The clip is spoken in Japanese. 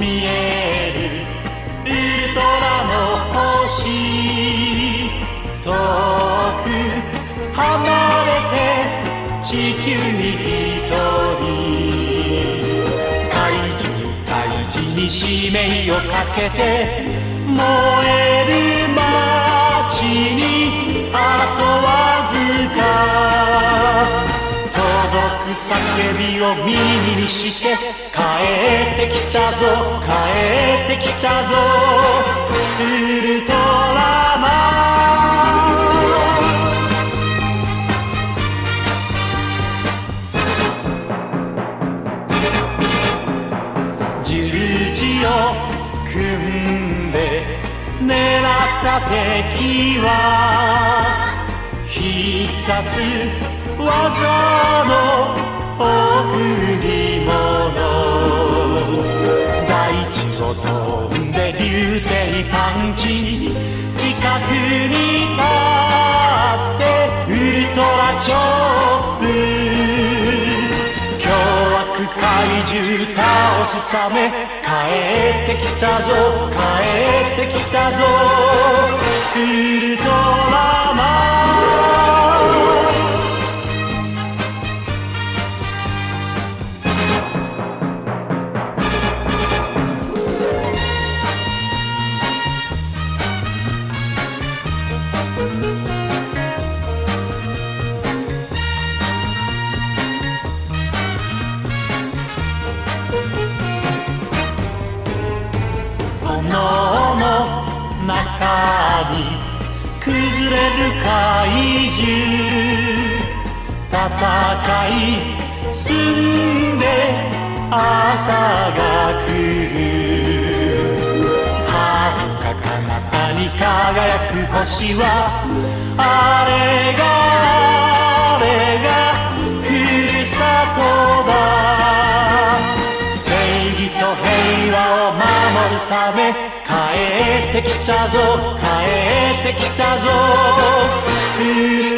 見えるウルトラの星遠く離れて地球に一人。大事に大事に使命をかけて燃える街にあとわく叫びを耳にして帰ってきたぞ帰ってきたぞ。ウルトラマン。十字を組んで狙った敵は必殺技の大地を飛んで流星パンチ。近くに立ってウルトラチョップ。凶悪怪獣倒すため帰ってきたぞ。帰ってきたぞ。に崩れる怪獣戦い進んで朝が来る遥か彼方に輝く星はあれが雨帰ってきたぞ帰ってきたぞ。